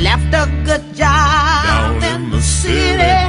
left a good job Down in the city.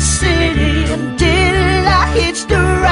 city. Did I hitch the ride?